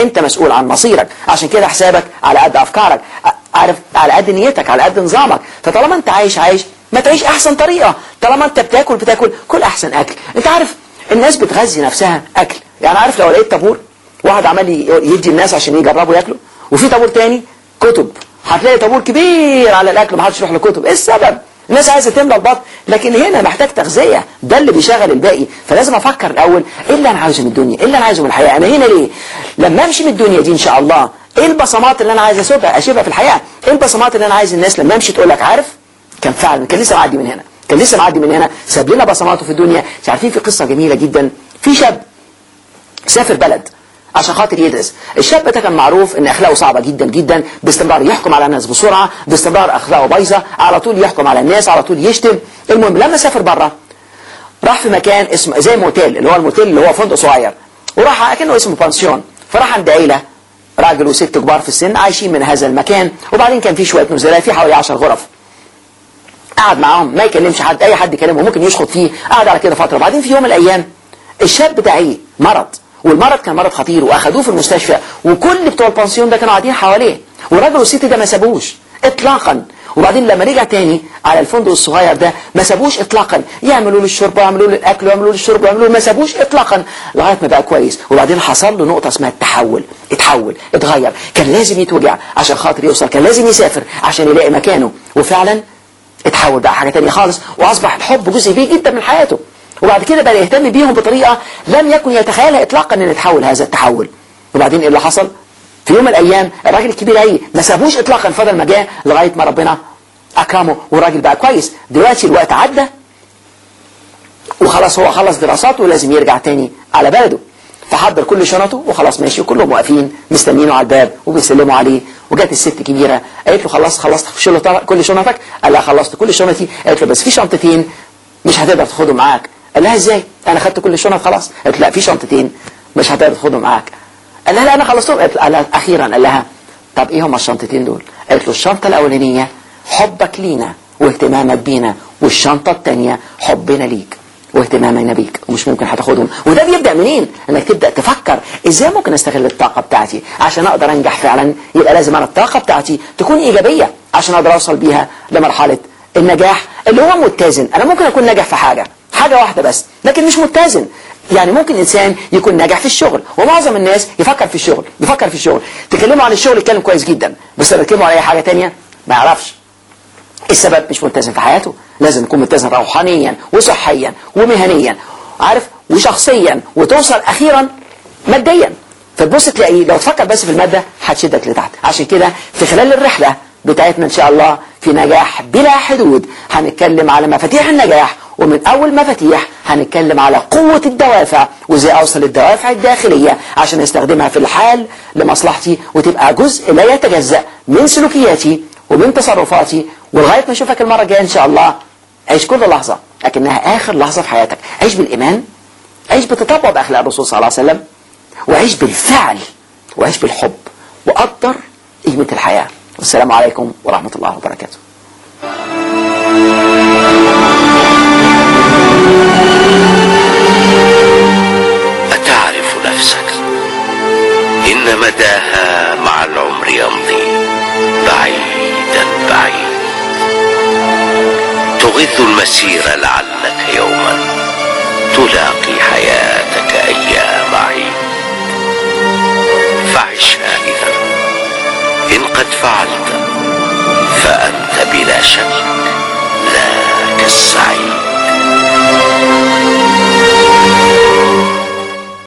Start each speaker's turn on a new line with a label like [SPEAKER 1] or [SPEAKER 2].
[SPEAKER 1] انت مسؤول عن مصيرك. عشان كده حسابك على قد افكارك. عارف على قد نيتك على قد نظامك. فطالما انت عايش عايش ما تعيش احسن طريقة. طالما انت بتاكل بتاكل كل احسن اكل. انت عارف الناس بتغذي نفسها اكل. يعني عارف لو لقيت طابور واحد عمال يدي الناس عشان يجربوا ياكلوا وفي طابور تاني كتب. هتلاقي طابور كبير على الأكل ما حدش يروح لكتب. إيه السبب؟ الناس عايزة تملى البطن لكن هنا محتاج تغذية. ده اللي بيشغل الباقي. فلازم أفكر الأول إيه اللي أنا عايزه من الدنيا؟ إيه اللي أنا عايزه من الحياة؟ أنا هنا ليه؟ لما أمشي من الدنيا دي إن شاء الله إيه البصمات اللي أنا عايز اسيبها اشيبها في الحياة؟ إيه البصمات اللي أنا عايز الناس لما أمشي تقول لك عارف؟ كان فعلا كان لسه معدي من هنا. كان لسه معدي من هنا. ساب لنا بصماته في الدنيا. عارفين في قصة جميلة جدا. في شاب سافر بلد. عشان خاطر يدرس. الشاب ده كان معروف إن أخلاقه صعبة جدا جدا باستمرار يحكم على الناس بسرعة باستمرار أخلاقه بايظة على طول يحكم على الناس على طول يشتم. المهم لما سافر بره راح في مكان اسمه زي موتيل اللي هو الموتيل اللي هو فندق صغير. وراح كأنه اسمه بانسيون. فراح عند عيلة راجل وست كبار في السن عايشين من هذا المكان. وبعدين كان في شوية نزلاء في حوالي 10 غرف. قعد معاهم ما يكلمش حد أي حد يكلمه ممكن يشخط فيه. قعد على كده فترة. بعدين في يوم من الأيام الشاب بتاعي مرض. والمرض كان مرض خطير وأخدوه في المستشفى وكل بتوع البنسيون ده كانوا قاعدين حواليه. والراجل والست ده ما سابوش اطلاقا. وبعدين لما رجع تاني على الفندق الصغير ده ما سابوش اطلاقا. يعملوا له الشرب ويعملوا له الأكل ويعملوا له الشرب ويعملوا له ما سابوش اطلاقا. لغاية ما بقى كويس. وبعدين حصل له نقطة اسمها التحول. اتحول اتغير. كان لازم يتوجع عشان خاطر يوصل كان لازم يسافر عشان يلاقي مكانه. وفعلا اتحول بقى حاجة تانية خالص وأصبح الحب جزء كبير جدا من حياته. وبعد كده بقى يهتم بيهم بطريقة لم يكن يتخيلها إطلاقا أن يتحول هذا التحول. وبعدين إيه اللي حصل؟ في يوم من الأيام الراجل الكبير أي ما سابوش إطلاقا فضل ما جاء لغاية ما ربنا أكرمه والراجل بقى كويس. دلوقتي الوقت عدى وخلاص هو خلص دراساته ولازم يرجع تاني على بلده. فحضر كل شنطه وخلاص ماشي وكلهم واقفين مستنينه على الباب وبيسلموا عليه. وجت الست كبيرة قالت له خلاص خلصت كل شنطك. قال لها خلصت كل شنطي قالت له بس في شنطتين مش هتقدر تاخدهم معاك. قال لها إزاي؟ أنا خدت كل الشنط خلاص. قالت لا في شنطتين مش هتقدر تاخدهم معاك. قال لها لا أنا خلصتهم. قالت لها أخيرا. قال لها طب إيه هما الشنطتين دول؟ قالت له الشنطة الأولانية حبك لينا واهتمامك بينا والشنطة الثانية حبنا ليك واهتمامنا بيك ومش ممكن هتاخدهم. وده بيبدأ منين؟ إنك تبدأ تفكر إزاي ممكن أستغل الطاقة بتاعتي عشان أقدر أنجح فعلا؟ يبقى لازم أنا الطاقة بتاعتي تكون إيجابية عشان أقدر أوصل بيها لمرحلة النجاح اللي هو متزن. أنا ممكن أكون ناجح في حاجة حاجة واحدة بس لكن مش متزن. يعني ممكن إنسان يكون ناجح في الشغل ومعظم الناس يفكر في الشغل يفكر في الشغل. تكلموا عن الشغل يتكلم كويس جدا. بس لما تكلموا عن أي حاجة تانية ما يعرفش. السبب؟ مش متزن في حياته. لازم يكون متزن روحانيا وصحيا ومهنيا. عارف؟ وشخصيا. وتوصل أخيرا ماديا. فتبص تلاقيه لو تفكر بس في المادة هتشدك لتحت. عشان كده في خلال الرحلة بتاعتنا إن شاء الله في نجاح بلا حدود. هنتكلم على مفاتيح النجاح ومن أول مفاتيح هنتكلم على قوة الدوافع وإزاي أوصل الدوافع الداخلية عشان استخدمها في الحال لمصلحتي وتبقى جزء لا يتجزأ من سلوكياتي ومن تصرفاتي. ولغاية ما أشوفك المرة الجاية إن شاء الله. عيش كل لحظة لكنها آخر لحظة في حياتك. عيش بالإيمان عيش بتطبع بأخلاق الرسول صلى الله عليه وسلم وعيش بالفعل وعيش بالحب وقدر قيمة الحياة. والسلام عليكم ورحمة الله وبركاته.
[SPEAKER 2] المسير لعلك يوما تلاقي حياتك